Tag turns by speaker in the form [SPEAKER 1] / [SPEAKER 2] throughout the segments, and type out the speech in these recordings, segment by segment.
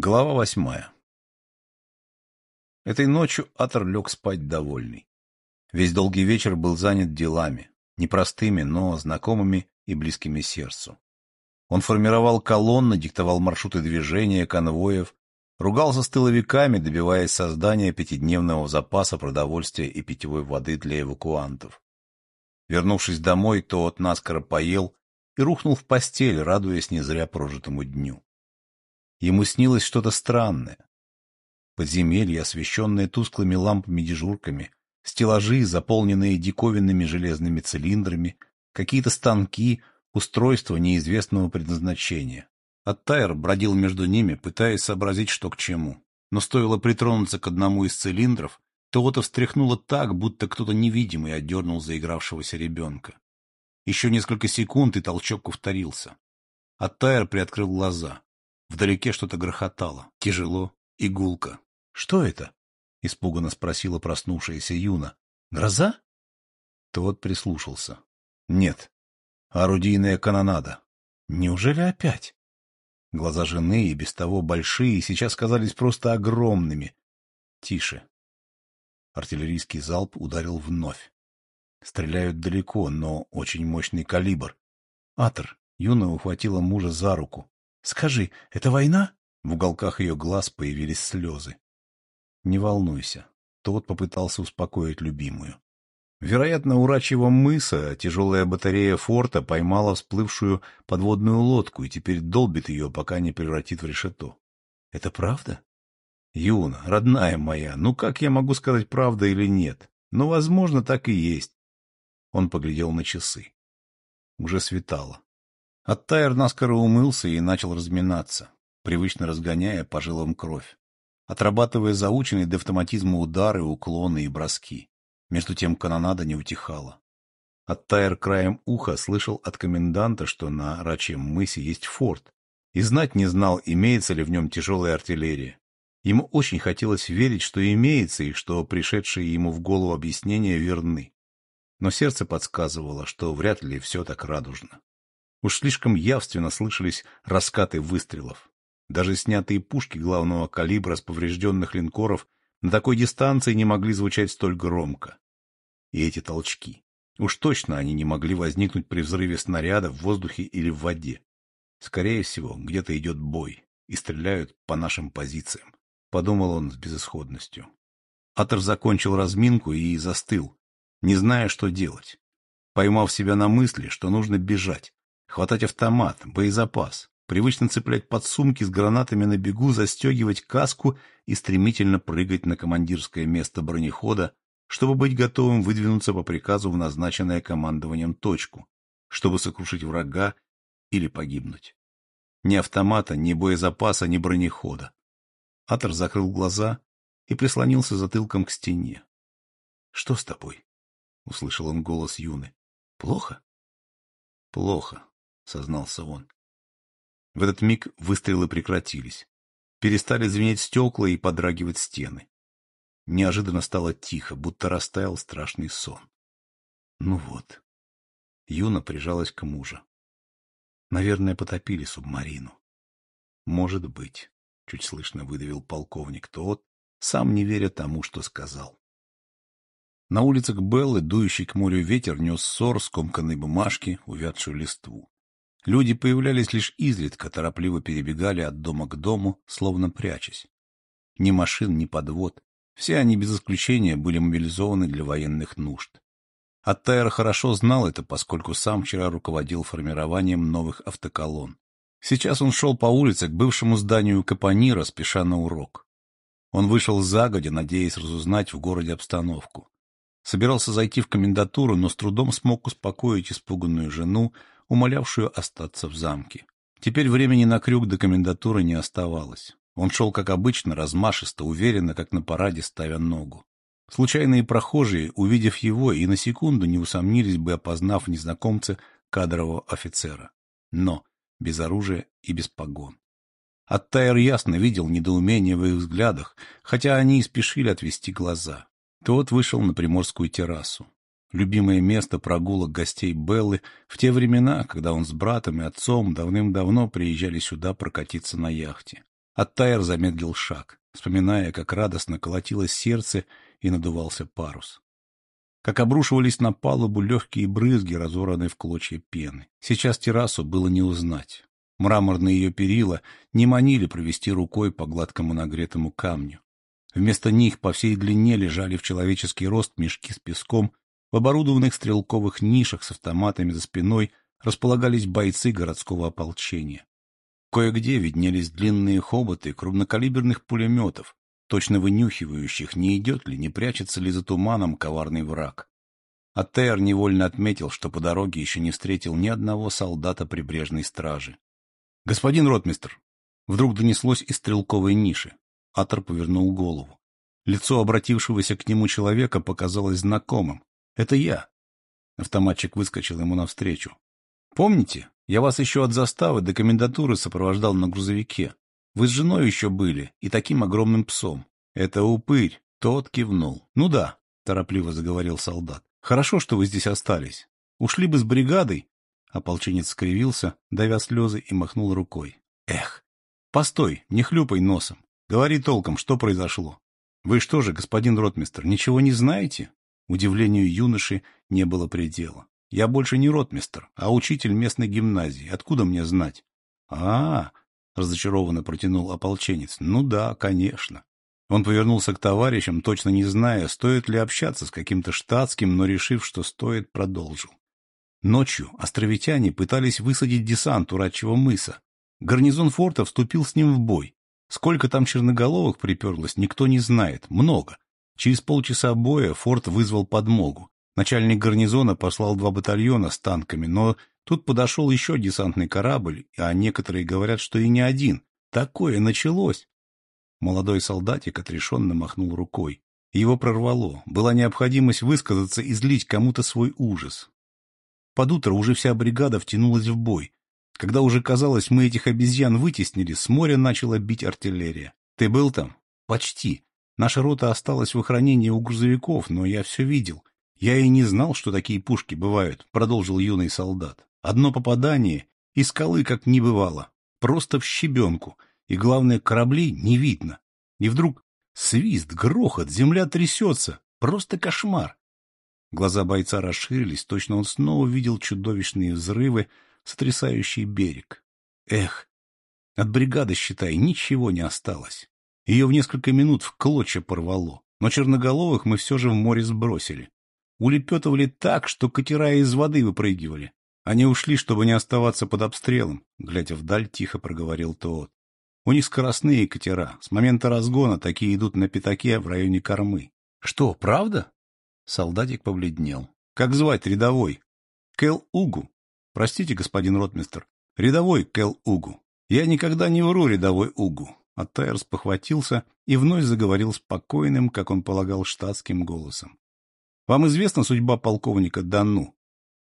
[SPEAKER 1] Глава восьмая Этой ночью Атор лег спать довольный. Весь долгий вечер был занят делами, непростыми, но знакомыми и близкими сердцу. Он формировал колонны, диктовал маршруты движения, конвоев, ругался с тыловиками, добиваясь создания пятидневного запаса продовольствия и питьевой воды для эвакуантов. Вернувшись домой, тот наскоро поел и рухнул в постель, радуясь не зря прожитому дню. Ему снилось что-то странное. Подземелье, освещенное тусклыми лампами-дежурками, стеллажи, заполненные диковинными железными цилиндрами, какие-то станки, устройства неизвестного предназначения. Оттайр бродил между ними, пытаясь сообразить, что к чему. Но стоило притронуться к одному из цилиндров, то-то встряхнуло так, будто кто-то невидимый отдернул заигравшегося ребенка. Еще несколько секунд, и толчок повторился. Оттайр приоткрыл глаза. Вдалеке что-то грохотало, тяжело и гулко. — Что это? — испуганно спросила проснувшаяся Юна. — Гроза? Тот прислушался. — Нет. Орудийная канонада. Неужели опять? Глаза жены, и без того большие, сейчас казались просто огромными. Тише. Артиллерийский залп ударил вновь. Стреляют далеко, но очень мощный калибр. Атор. Юна ухватила мужа за руку. Скажи, это война? В уголках ее глаз появились слезы. Не волнуйся. Тот попытался успокоить любимую. Вероятно, у рачьего мыса тяжелая батарея форта поймала всплывшую подводную лодку и теперь долбит ее, пока не превратит в решето. Это правда? Юна, родная моя, ну как я могу сказать, правда или нет? Ну, возможно, так и есть. Он поглядел на часы. Уже светало. Оттайр наскоро умылся и начал разминаться, привычно разгоняя по жилам кровь, отрабатывая заученные до автоматизма удары, уклоны и броски. Между тем канонада не утихала. Оттайр краем уха слышал от коменданта, что на Рачьем мысе есть форт, и знать не знал, имеется ли в нем тяжелая артиллерия. Ему очень хотелось верить, что имеется, и что пришедшие ему в голову объяснения верны. Но сердце подсказывало, что вряд ли все так радужно. Уж слишком явственно слышались раскаты выстрелов. Даже снятые пушки главного калибра с поврежденных линкоров на такой дистанции не могли звучать столь громко. И эти толчки. Уж точно они не могли возникнуть при взрыве снаряда в воздухе или в воде. Скорее всего, где-то идет бой, и стреляют по нашим позициям, — подумал он с безысходностью. Атор закончил разминку и застыл, не зная, что делать. Поймав себя на мысли, что нужно бежать, Хватать автомат, боезапас, привычно цеплять подсумки с гранатами на бегу, застегивать каску и стремительно прыгать на командирское место бронехода, чтобы быть готовым выдвинуться по приказу в назначенное командованием точку, чтобы сокрушить врага или погибнуть. Ни автомата, ни боезапаса, ни бронехода. Атор закрыл глаза и прислонился затылком к стене. — Что с тобой? — услышал он голос Юны. — Плохо? — Плохо, сознался он. В этот миг выстрелы прекратились. Перестали звенеть стекла и подрагивать стены. Неожиданно стало тихо, будто растаял страшный сон. Ну вот. Юна прижалась к мужу. Наверное, потопили субмарину. Может быть, чуть слышно выдавил полковник тот, сам не веря тому, что сказал. На улицах Беллы, дующий к морю ветер, нес ссор, скомканной бумажки, увядшую листву. Люди появлялись лишь изредка, торопливо перебегали от дома к дому, словно прячась. Ни машин, ни подвод. Все они без исключения были мобилизованы для военных нужд. Аттайр хорошо знал это, поскольку сам вчера руководил формированием новых автоколонн. Сейчас он шел по улице к бывшему зданию Капонира, спеша на урок. Он вышел загодя, надеясь разузнать в городе обстановку. Собирался зайти в комендатуру, но с трудом смог успокоить испуганную жену, умолявшую остаться в замке. Теперь времени на крюк до комендатуры не оставалось. Он шел, как обычно, размашисто, уверенно, как на параде, ставя ногу. Случайные прохожие, увидев его, и на секунду не усомнились бы, опознав в незнакомце кадрового офицера. Но без оружия и без погон. Оттайр ясно видел недоумение в их взглядах, хотя они и спешили отвести глаза. Тот вышел на приморскую террасу любимое место прогулок гостей Беллы в те времена, когда он с братом и отцом давным-давно приезжали сюда прокатиться на яхте. Оттайр замедлил шаг, вспоминая, как радостно колотилось сердце и надувался парус. Как обрушивались на палубу легкие брызги, разорванные в клочья пены. Сейчас террасу было не узнать. Мраморные ее перила не манили провести рукой по гладкому нагретому камню. Вместо них по всей длине лежали в человеческий рост мешки с песком, в оборудованных стрелковых нишах с автоматами за спиной располагались бойцы городского ополчения. Кое-где виднелись длинные хоботы крупнокалиберных пулеметов, точно вынюхивающих, не идет ли, не прячется ли за туманом коварный враг. Аттеер невольно отметил, что по дороге еще не встретил ни одного солдата прибрежной стражи. — Господин ротмистр! Вдруг донеслось из стрелковой ниши. Атор повернул голову. Лицо обратившегося к нему человека показалось знакомым. «Это я!» Автоматчик выскочил ему навстречу. «Помните, я вас еще от заставы до комендатуры сопровождал на грузовике. Вы с женой еще были, и таким огромным псом. Это упырь. Тот кивнул. Ну да, торопливо заговорил солдат. Хорошо, что вы здесь остались. Ушли бы с бригадой. Ополченец скривился, давя слезы, и махнул рукой. Эх! Постой, не хлюпай носом. Говори толком, что произошло. Вы что же, господин ротмистр, ничего не знаете? Удивлению юноши не было предела. Я больше не ротмистр, а учитель местной гимназии. Откуда мне знать? А, разочарованно протянул ополченец. Ну да, конечно. Он повернулся к товарищам, точно не зная, стоит ли общаться с каким-то штатским, но решив, что стоит, продолжил. Ночью островитяне пытались высадить десант у Рачьего мыса. Гарнизон форта вступил с ним в бой. Сколько там черноголовых приперлось, никто не знает. Много. Через полчаса боя форт вызвал подмогу. Начальник гарнизона послал два батальона с танками, но Тут подошел еще десантный корабль, а некоторые говорят, что и не один. Такое началось. Молодой солдатик отрешенно махнул рукой. Его прорвало. Была необходимость высказаться и злить кому-то свой ужас. Под утро уже вся бригада втянулась в бой. Когда уже казалось, мы этих обезьян вытеснили, с моря начала бить артиллерия. Ты был там? Почти. Наша рота осталась в охранении у грузовиков, но я все видел. Я и не знал, что такие пушки бывают, продолжил юный солдат. Одно попадание, и скалы как не бывало. Просто в щебенку. И, главное, кораблей не видно. И вдруг свист, грохот, земля трясется. Просто кошмар. Глаза бойца расширились, точно он снова видел чудовищные взрывы, сотрясающие берег. Эх, от бригады, считай, ничего не осталось. Ее в несколько минут в клочья порвало, но черноголовых мы все же в море сбросили. Улепетывали так, что катера из воды выпрыгивали. Они ушли, чтобы не оставаться под обстрелом, глядя вдаль, тихо проговорил тот. У них скоростные катера. С момента разгона такие идут на пятаке в районе кормы. Что, правда? Солдатик побледнел. Как звать рядовой? Кэл Угу. Простите, господин ротмистр. Рядовой Кэл Угу. Я никогда не вру, рядовой Угу. Аттайрс похватился и вновь заговорил спокойным, как он полагал, штатским голосом. Вам известна судьба полковника Данну?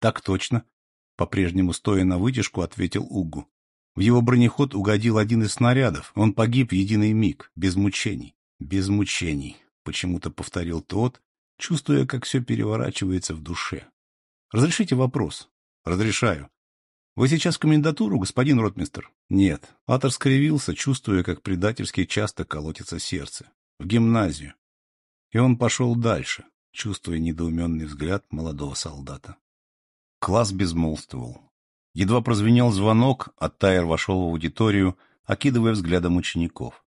[SPEAKER 1] Так точно. По-прежнему стоя на вытяжку, ответил Угу. В его бронеход угодил один из снарядов. Он погиб в единый миг, без мучений. Без мучений, почему-то повторил тот, чувствуя, как все переворачивается в душе. Разрешите вопрос? Разрешаю. Вы сейчас в комендатуру, господин ротмистер? Нет. Атор скривился, чувствуя, как предательски часто колотится сердце. В гимназию. И он пошел дальше, чувствуя недоуменный взгляд молодого солдата. Класс безмолвствовал. Едва прозвенел звонок, а Тайер вошел в аудиторию, окидывая взглядом учеников.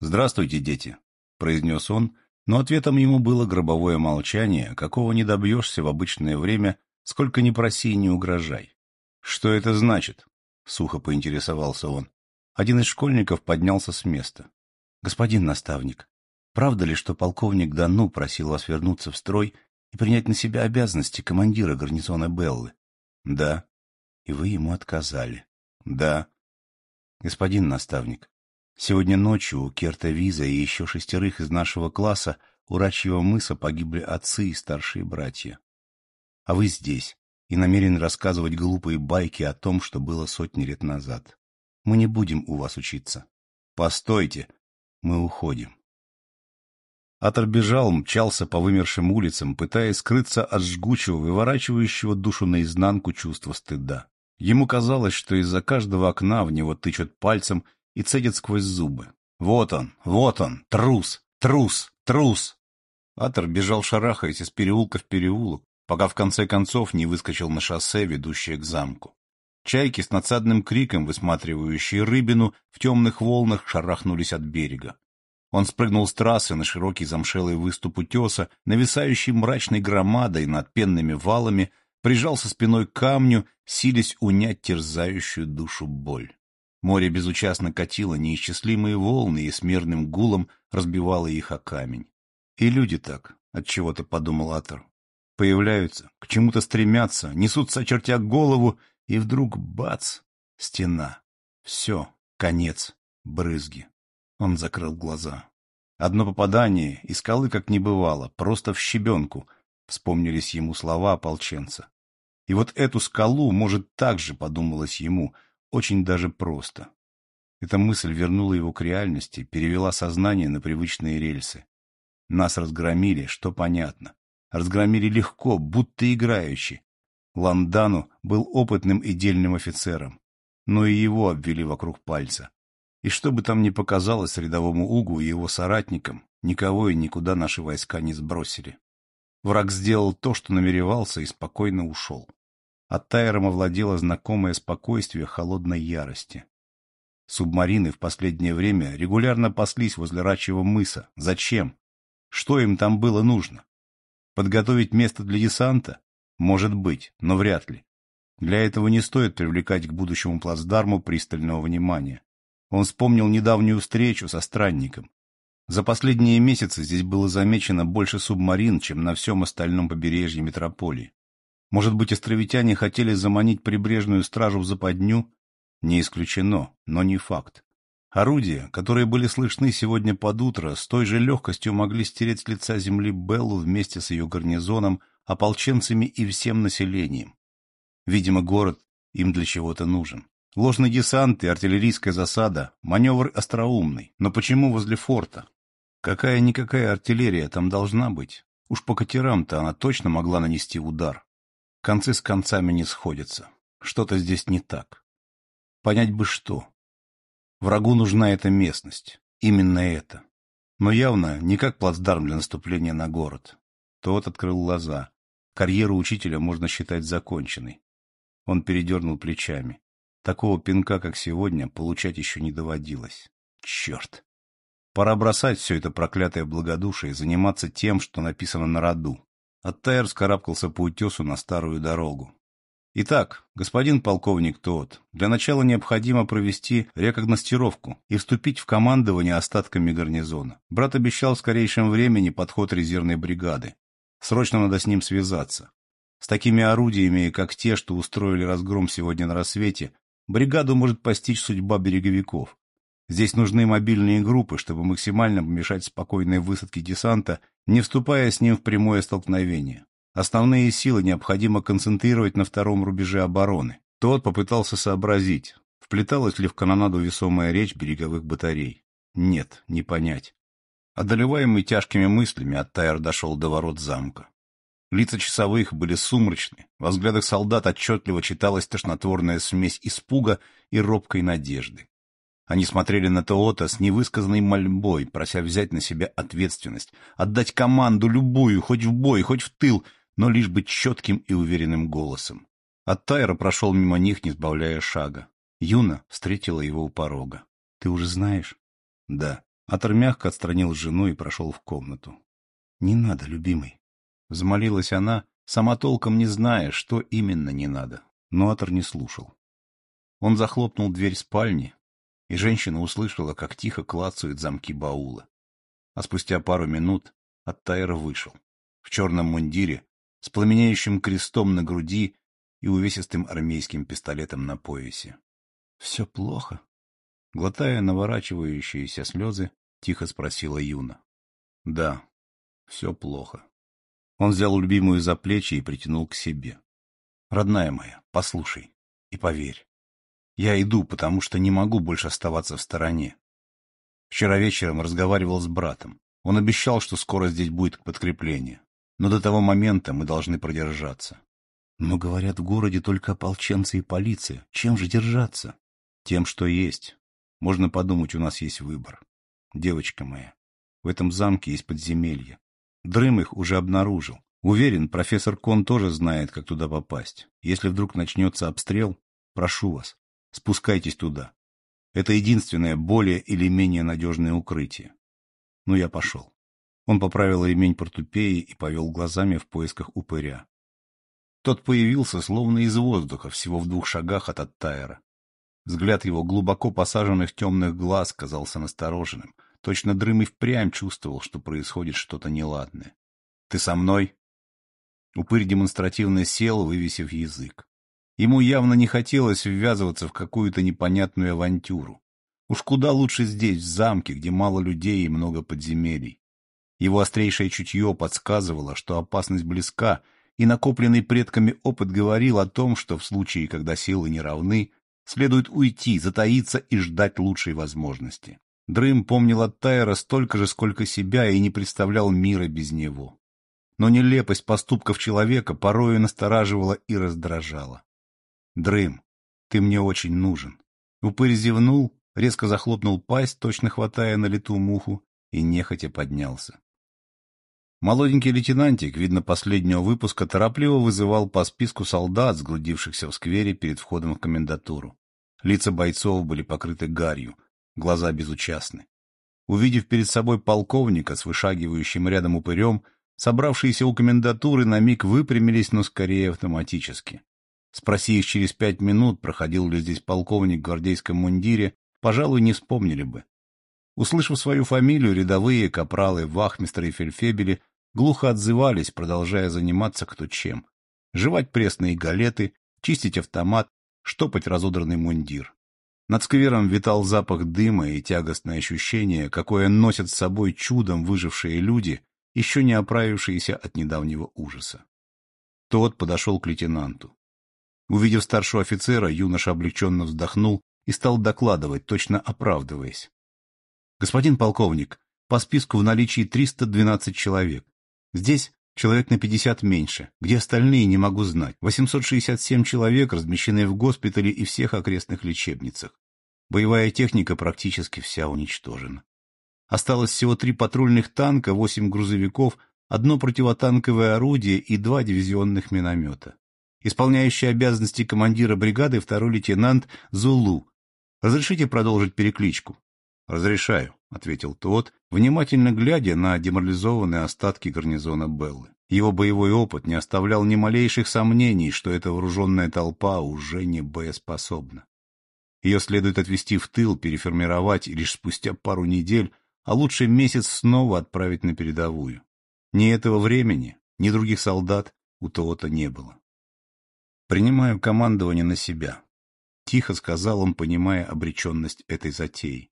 [SPEAKER 1] «Здравствуйте, дети», — произнес он, но ответом ему было гробовое молчание, какого не добьешься в обычное время, сколько ни проси и не угрожай. «Что это значит?» — сухо поинтересовался он. Один из школьников поднялся с места. «Господин наставник, правда ли, что полковник Дану просил вас вернуться в строй и принять на себя обязанности командира гарнизона Беллы? Да. И вы ему отказали? Да. Господин наставник, сегодня ночью у Керта Виза и еще шестерых из нашего класса у Рачьего мыса погибли отцы и старшие братья. А вы здесь и намерены рассказывать глупые байки о том, что было сотни лет назад. Мы не будем у вас учиться. Постойте, мы уходим. Атор бежал, мчался по вымершим улицам, пытаясь скрыться от жгучего, выворачивающего душу наизнанку чувства стыда. Ему казалось, что из-за каждого окна в него тычут пальцем и цедит сквозь зубы. Вот он, вот он, трус, трус, трус. Атор бежал шарахаясь из переулка в переулок, пока в конце концов не выскочил на шоссе, ведущее к замку. Чайки с надсадным криком, высматривающие рыбину, в темных волнах шарахнулись от берега. Он спрыгнул с трассы на широкий замшелый выступ утеса, нависающий мрачной громадой над пенными валами, прижался спиной к камню, силясь унять терзающую душу боль. Море безучастно катило неисчислимые волны и с мерным гулом разбивало их о камень. И люди так, от чего то подумал Атор. Появляются, к чему-то стремятся, несутся, очертя голову, и вдруг бац! Стена. Все, конец, брызги. Он закрыл глаза. Одно попадание, и скалы как не бывало, просто в щебенку, вспомнились ему слова ополченца. И вот эту скалу, может, так же, подумалось ему, очень даже просто. Эта мысль вернула его к реальности, перевела сознание на привычные рельсы. Нас разгромили, что понятно. Разгромили легко, будто играючи. Ландану был опытным и дельным офицером, но и его обвели вокруг пальца. И что бы там ни показалось рядовому Угу и его соратникам, никого и никуда наши войска не сбросили. Враг сделал то, что намеревался, и спокойно ушел. От Тайром овладело знакомое спокойствие холодной ярости. Субмарины в последнее время регулярно паслись возле Рачьего мыса. Зачем? Что им там было нужно? Подготовить место для десанта? Может быть, но вряд ли. Для этого не стоит привлекать к будущему плацдарму пристального внимания. Он вспомнил недавнюю встречу со странником. За последние месяцы здесь было замечено больше субмарин, чем на всем остальном побережье метрополии. Может быть, островитяне хотели заманить прибрежную стражу в западню? Не исключено, но не факт. Орудия, которые были слышны сегодня под утро, с той же легкостью могли стереть с лица земли Беллу вместе с ее гарнизоном, ополченцами и всем населением. Видимо, город им для чего-то нужен. Ложный десант и артиллерийская засада, маневр остроумный. Но почему возле форта? Какая-никакая артиллерия там должна быть. Уж по катерам-то она точно могла нанести удар. Концы с концами не сходятся. Что-то здесь не так. Понять бы что. Врагу нужна эта местность. Именно это. Но явно не как плацдарм для наступления на город. Тот открыл глаза. Карьеру учителя можно считать законченной. Он передернул плечами. Такого пинка, как сегодня, получать еще не доводилось. Черт! Пора бросать все это проклятое благодушие и заниматься тем, что написано на роду. Оттайр скарабкался по утесу на старую дорогу. Итак, господин полковник Тот, для начала необходимо провести рекогностировку и вступить в командование остатками гарнизона. Брат обещал в скорейшем времени подход резервной бригады. Срочно надо с ним связаться. С такими орудиями, как те, что устроили разгром сегодня на рассвете, бригаду может постичь судьба береговиков. Здесь нужны мобильные группы, чтобы максимально помешать спокойной высадке десанта, не вступая с ним в прямое столкновение. Основные силы необходимо концентрировать на втором рубеже обороны. Тот попытался сообразить, вплеталась ли в канонаду весомая речь береговых батарей. Нет, не понять. Одолеваемый тяжкими мыслями, Оттайр дошел до ворот замка. Лица часовых были сумрачны, во взглядах солдат отчетливо читалась тошнотворная смесь испуга и робкой надежды. Они смотрели на Тоота с невысказанной мольбой, прося взять на себя ответственность, отдать команду любую, хоть в бой, хоть в тыл, но лишь быть четким и уверенным голосом. Оттайра прошел мимо них, не сбавляя шага. Юна встретила его у порога. — Ты уже знаешь? — Да. Атор мягко отстранил жену и прошел в комнату. — Не надо, любимый. Взмолилась она, сама толком не зная, что именно не надо. Но Атор не слушал. Он захлопнул дверь спальни, и женщина услышала, как тихо клацают замки баула. А спустя пару минут Аттайр вышел. В черном мундире, с пламенеющим крестом на груди и увесистым армейским пистолетом на поясе. — Все плохо? Глотая наворачивающиеся слезы, тихо спросила Юна. — Да, все плохо. Он взял любимую за плечи и притянул к себе. — Родная моя, послушай и поверь. Я иду, потому что не могу больше оставаться в стороне. Вчера вечером разговаривал с братом. Он обещал, что скоро здесь будет подкрепление. Но до того момента мы должны продержаться. Но, говорят, в городе только ополченцы и полиция. Чем же держаться? Тем, что есть. Можно подумать, у нас есть выбор. Девочка моя, в этом замке есть подземелье. Дрым их уже обнаружил. Уверен, профессор Кон тоже знает, как туда попасть. Если вдруг начнется обстрел, прошу вас, спускайтесь туда. Это единственное более или менее надежное укрытие. Ну, я пошел. Он поправил ремень портупеи и повел глазами в поисках упыря. Тот появился словно из воздуха, всего в двух шагах от Оттайра. Взгляд его глубоко посаженных темных глаз казался настороженным. Точно Дрым и впрямь чувствовал, что происходит что-то неладное. — Ты со мной? Упырь демонстративно сел, вывесив язык. Ему явно не хотелось ввязываться в какую-то непонятную авантюру. Уж куда лучше здесь, в замке, где мало людей и много подземелий. Его острейшее чутье подсказывало, что опасность близка, и накопленный предками опыт говорил о том, что в случае, когда силы не равны, следует уйти, затаиться и ждать лучшей возможности. Дрым помнил от Тайра столько же, сколько себя, и не представлял мира без него. Но нелепость поступков человека порою настораживала и раздражала. «Дрым, ты мне очень нужен». Упырь зевнул, резко захлопнул пасть, точно хватая на лету муху, и нехотя поднялся. Молоденький лейтенантик, видно последнего выпуска, торопливо вызывал по списку солдат, сгрудившихся в сквере перед входом в комендатуру. Лица бойцов были покрыты гарью, глаза безучастны. Увидев перед собой полковника с вышагивающим рядом упырем, собравшиеся у комендатуры на миг выпрямились, но скорее автоматически. Спроси их через пять минут, проходил ли здесь полковник в гвардейском мундире, пожалуй, не вспомнили бы. Услышав свою фамилию, рядовые, капралы, вахмистры и фельфебели глухо отзывались, продолжая заниматься кто чем. Жевать пресные галеты, чистить автомат, штопать разодранный мундир. Над сквером витал запах дыма и тягостное ощущение, какое носят с собой чудом выжившие люди, еще не оправившиеся от недавнего ужаса. Тот подошел к лейтенанту. Увидев старшего офицера, юноша облегченно вздохнул и стал докладывать, точно оправдываясь. — Господин полковник, по списку в наличии 312 человек. Здесь человек на 50 меньше. Где остальные, не могу знать. 867 человек размещены в госпитале и всех окрестных лечебницах. Боевая техника практически вся уничтожена. Осталось всего три патрульных танка, восемь грузовиков, одно противотанковое орудие и два дивизионных миномета. Исполняющий обязанности командира бригады второй лейтенант Зулу. Разрешите продолжить перекличку? Разрешаю, ответил тот, внимательно глядя на деморализованные остатки гарнизона Беллы. Его боевой опыт не оставлял ни малейших сомнений, что эта вооруженная толпа уже не боеспособна. Ее следует отвести в тыл, переформировать и лишь спустя пару недель а лучше месяц снова отправить на передовую. Ни этого времени, ни других солдат у того-то не было. «Принимаю командование на себя», — тихо сказал он, понимая обреченность этой затеи.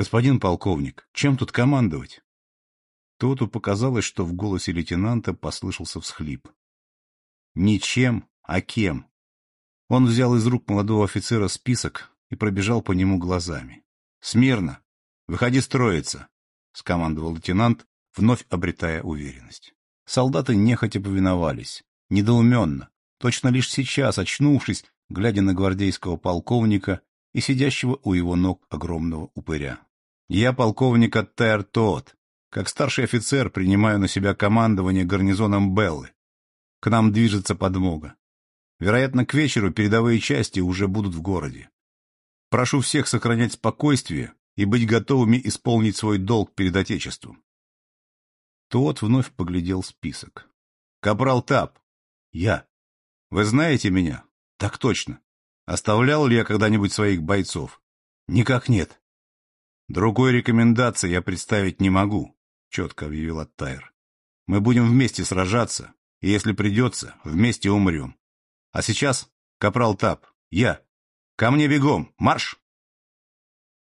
[SPEAKER 1] «Господин полковник, чем тут командовать?» Тоту показалось, что в голосе лейтенанта послышался всхлип. «Ничем, а кем?» Он взял из рук молодого офицера список и пробежал по нему глазами. «Смирно! «Выходи строиться!» — скомандовал лейтенант, вновь обретая уверенность. Солдаты нехотя повиновались, недоуменно, точно лишь сейчас, очнувшись, глядя на гвардейского полковника и сидящего у его ног огромного упыря. «Я полковник Аттер Тот. Как старший офицер принимаю на себя командование гарнизоном Беллы. К нам движется подмога. Вероятно, к вечеру передовые части уже будут в городе. Прошу всех сохранять спокойствие и быть готовыми исполнить свой долг перед Отечеством. Тот вновь поглядел список. «Капрал Тап. Я. Вы знаете меня?» «Так точно. Оставлял ли я когда-нибудь своих бойцов?» «Никак нет». «Другой рекомендации я представить не могу», — четко объявил Аттайр. «Мы будем вместе сражаться, и если придется, вместе умрем. А сейчас, Капрал Тап, я. Ко мне бегом, марш!»